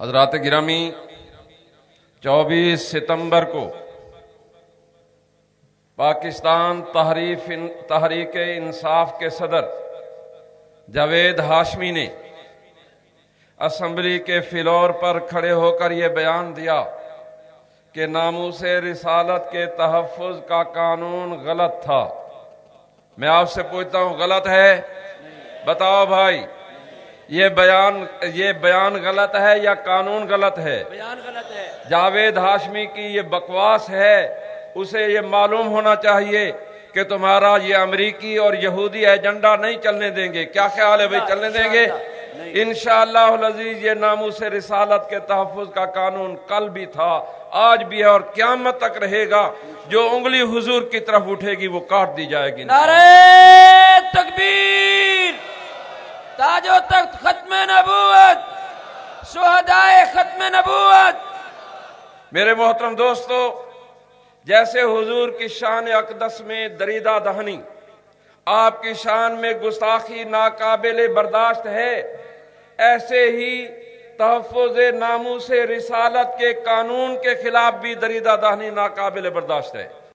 حضرات گرامی، چوبیس ستمبر کو پاکستان تحریف تحریک انصاف کے صدر جاوید ہاشمی نے اسمبلی کے فلور پر کھڑے ہو کر یہ بیان دیا کہ ناموس رسالت کے تحفظ کا قانون غلط تھا۔ میں آپ سے پوچھتا ہوں، غلط ہے؟ بتاؤ بھائی۔ یہ بیان یہ بیان غلط ہے یا قانون غلط ہے؟ بیان غلط ہے۔ جاوید ہاشمی کی یہ بکواس ہے اسے یہ معلوم ہونا چاہیے کہ تمہارا یہ امریکی اور یہودی ایجنڈا نہیں چلنے دیں گے۔ کیا خیال ہے بھائی چلنے دیں گے؟ انشاءاللہ العزیز یہ نامو سے رسالت کے تحفظ کا قانون کل بھی تھا آج بھی ہے اور قیامت تک رہے گا۔ جو انگلی حضور کی طرف اٹھے گی وہ کاٹ دی جائے گی۔ تاج و تخت ختم نبوت۔ شہدائے ختم نبوت۔ میرے محترم دوستو، جیسے حضور کی شان اقدس میں دریدہ دہنی، آپ کی شان میں گستاخی ناقابل برداشت ہے، ایسے ہی تحفظ ناموس رسالت کے قانون کے خلاف بھی دریدہ دہنی ناقابل برداشت ہے۔